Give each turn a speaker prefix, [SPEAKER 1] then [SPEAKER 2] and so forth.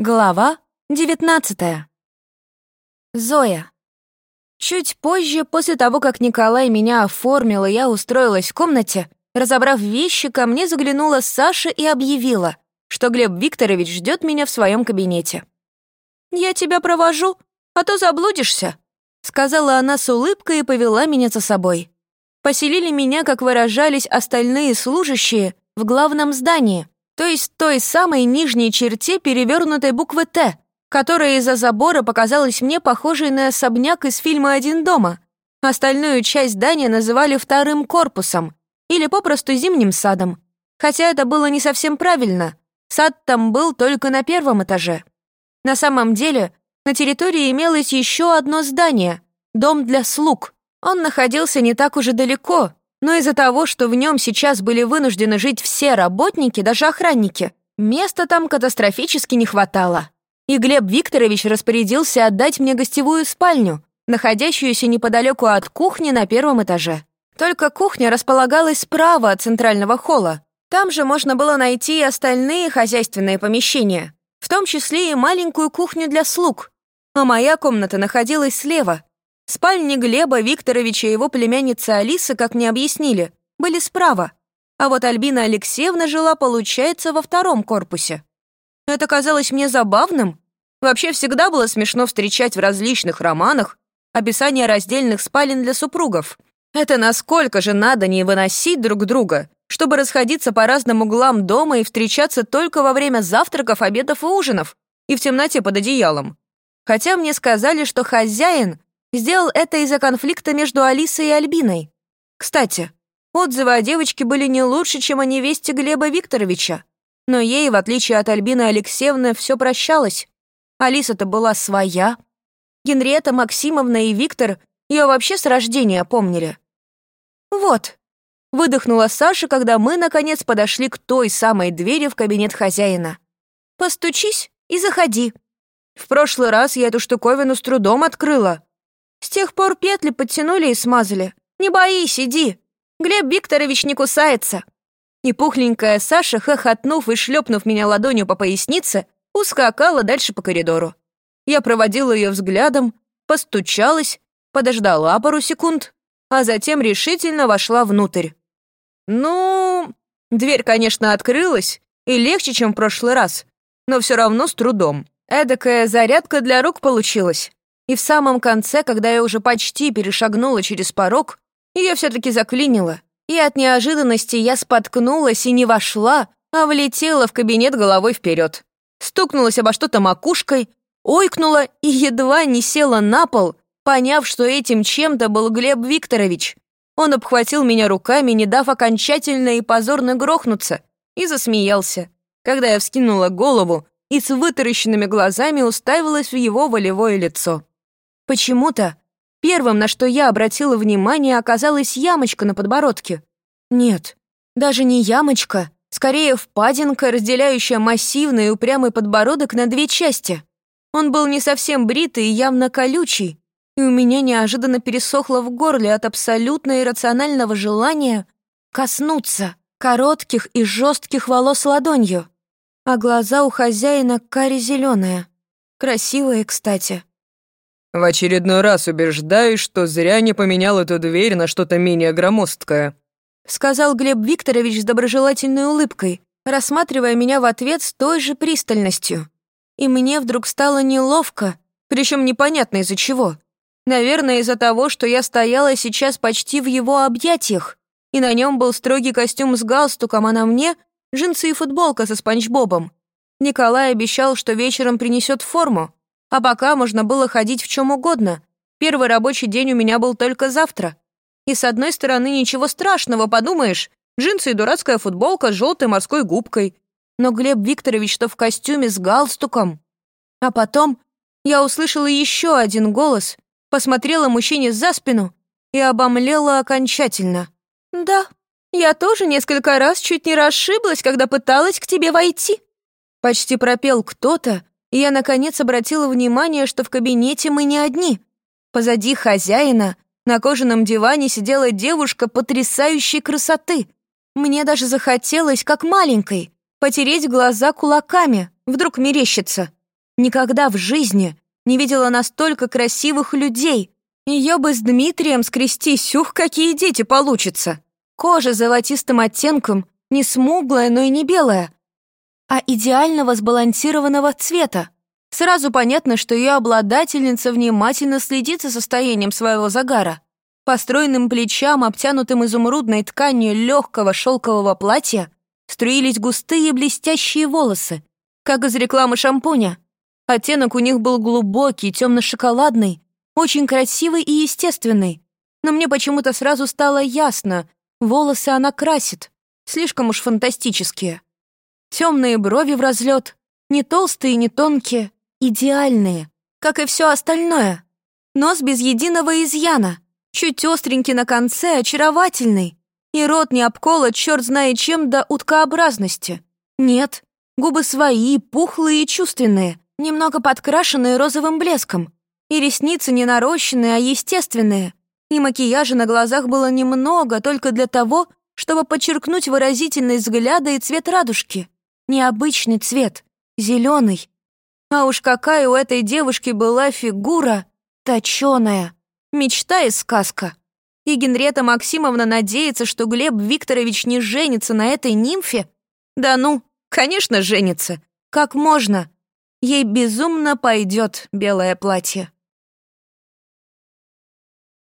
[SPEAKER 1] Глава 19 Зоя. Чуть позже, после того, как Николай меня оформил, и я устроилась в комнате, разобрав вещи, ко мне заглянула Саша и объявила, что Глеб Викторович ждет меня в своем кабинете. «Я тебя провожу, а то заблудишься», — сказала она с улыбкой и повела меня за собой. Поселили меня, как выражались остальные служащие, в главном здании — то есть той самой нижней черте перевернутой буквы «Т», которая из-за забора показалась мне похожей на особняк из фильма «Один дома». Остальную часть здания называли вторым корпусом или попросту зимним садом. Хотя это было не совсем правильно. Сад там был только на первом этаже. На самом деле, на территории имелось еще одно здание — дом для слуг. Он находился не так уже далеко, но из-за того, что в нем сейчас были вынуждены жить все работники, даже охранники, места там катастрофически не хватало. И Глеб Викторович распорядился отдать мне гостевую спальню, находящуюся неподалеку от кухни на первом этаже. Только кухня располагалась справа от центрального холла. Там же можно было найти и остальные хозяйственные помещения, в том числе и маленькую кухню для слуг. А моя комната находилась слева, Спальни Глеба Викторовича и его племянницы Алисы, как мне объяснили, были справа, а вот Альбина Алексеевна жила, получается, во втором корпусе. Это казалось мне забавным. Вообще всегда было смешно встречать в различных романах описание раздельных спален для супругов. Это насколько же надо не выносить друг друга, чтобы расходиться по разным углам дома и встречаться только во время завтраков, обедов и ужинов, и в темноте под одеялом. Хотя мне сказали, что хозяин Сделал это из-за конфликта между Алисой и Альбиной. Кстати, отзывы о девочке были не лучше, чем о невесте Глеба Викторовича. Но ей, в отличие от Альбины Алексеевны, все прощалось. Алиса-то была своя. Генриетта Максимовна и Виктор ее вообще с рождения помнили. «Вот», — выдохнула Саша, когда мы, наконец, подошли к той самой двери в кабинет хозяина. «Постучись и заходи. В прошлый раз я эту штуковину с трудом открыла. С тех пор петли подтянули и смазали. Не боись, иди. Глеб Викторович не кусается. И пухленькая Саша, хохотнув и шлепнув меня ладонью по пояснице, ускакала дальше по коридору. Я проводила ее взглядом, постучалась, подождала пару секунд, а затем решительно вошла внутрь. Ну, дверь, конечно, открылась, и легче, чем в прошлый раз, но все равно с трудом. Эдакая зарядка для рук получилась. И в самом конце, когда я уже почти перешагнула через порог, ее все-таки заклинило. И от неожиданности я споткнулась и не вошла, а влетела в кабинет головой вперед. Стукнулась обо что-то макушкой, ойкнула и едва не села на пол, поняв, что этим чем-то был Глеб Викторович. Он обхватил меня руками, не дав окончательно и позорно грохнуться, и засмеялся, когда я вскинула голову и с вытаращенными глазами уставилась в его волевое лицо. Почему-то первым, на что я обратила внимание, оказалась ямочка на подбородке. Нет, даже не ямочка, скорее впадинка, разделяющая массивный и упрямый подбородок на две части. Он был не совсем бритый и явно колючий, и у меня неожиданно пересохло в горле от абсолютно иррационального желания коснуться коротких и жестких волос ладонью. А глаза у хозяина кари зеленые, красивые, кстати.
[SPEAKER 2] В очередной раз убеждаюсь, что зря не поменял эту дверь на что-то менее громоздкое»,
[SPEAKER 1] сказал Глеб Викторович с доброжелательной улыбкой, рассматривая меня в ответ с той же пристальностью. И мне вдруг стало неловко, причем непонятно из-за чего. Наверное, из-за того, что я стояла сейчас почти в его объятиях, и на нем был строгий костюм с галстуком, а на мне — джинсы и футболка со спанч Бобом. Николай обещал, что вечером принесет форму, а пока можно было ходить в чем угодно. Первый рабочий день у меня был только завтра. И с одной стороны, ничего страшного, подумаешь, джинсы и дурацкая футболка с желтой морской губкой. Но Глеб Викторович-то в костюме с галстуком. А потом я услышала еще один голос, посмотрела мужчине за спину и обомлела окончательно. «Да, я тоже несколько раз чуть не расшиблась, когда пыталась к тебе войти». Почти пропел кто-то, и я, наконец, обратила внимание, что в кабинете мы не одни. Позади хозяина на кожаном диване сидела девушка потрясающей красоты. Мне даже захотелось, как маленькой, потереть глаза кулаками, вдруг мерещится. Никогда в жизни не видела настолько красивых людей. Ее бы с Дмитрием скрести, сюх, какие дети получатся. Кожа золотистым оттенком, не смуглая, но и не белая, а идеального сбалансированного цвета. Сразу понятно, что ее обладательница внимательно следит за состоянием своего загара. По стройным плечам, обтянутым изумрудной тканью легкого шелкового платья, струились густые блестящие волосы, как из рекламы шампуня. Оттенок у них был глубокий, темно-шоколадный, очень красивый и естественный. Но мне почему-то сразу стало ясно, волосы она красит, слишком уж фантастические. Темные брови в разлет, не толстые, не тонкие, идеальные, как и все остальное. Нос без единого изъяна, чуть остренький на конце, очаровательный. И рот не обколот черт знает чем до уткообразности. Нет, губы свои, пухлые и чувственные, немного подкрашенные розовым блеском. И ресницы не нарощенные, а естественные. И макияжа на глазах было немного, только для того, чтобы подчеркнуть выразительность взгляда и цвет радужки. Необычный цвет, зеленый, а уж какая у этой девушки была фигура точёная. Мечта и сказка. И Генрета Максимовна надеется, что Глеб Викторович не женится на этой нимфе? Да ну, конечно, женится. Как можно? Ей безумно пойдет белое платье.